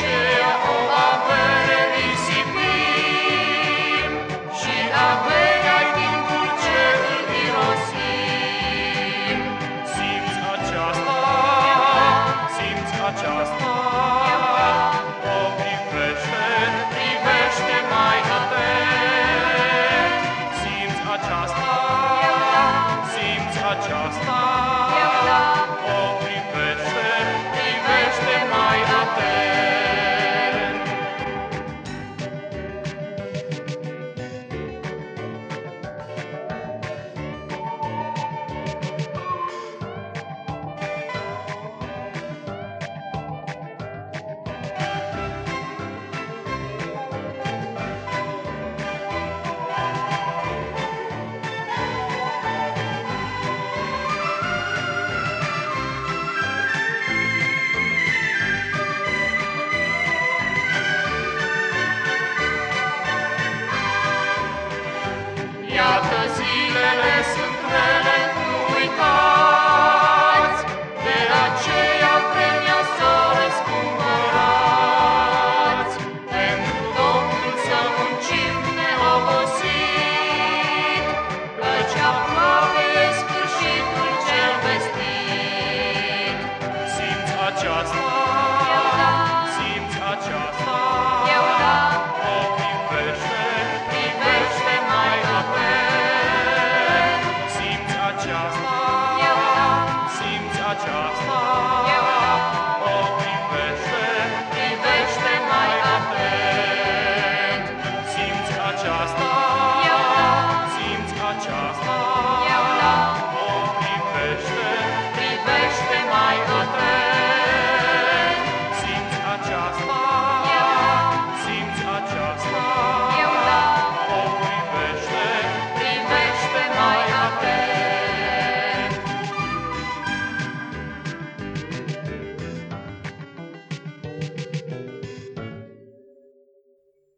Yeah.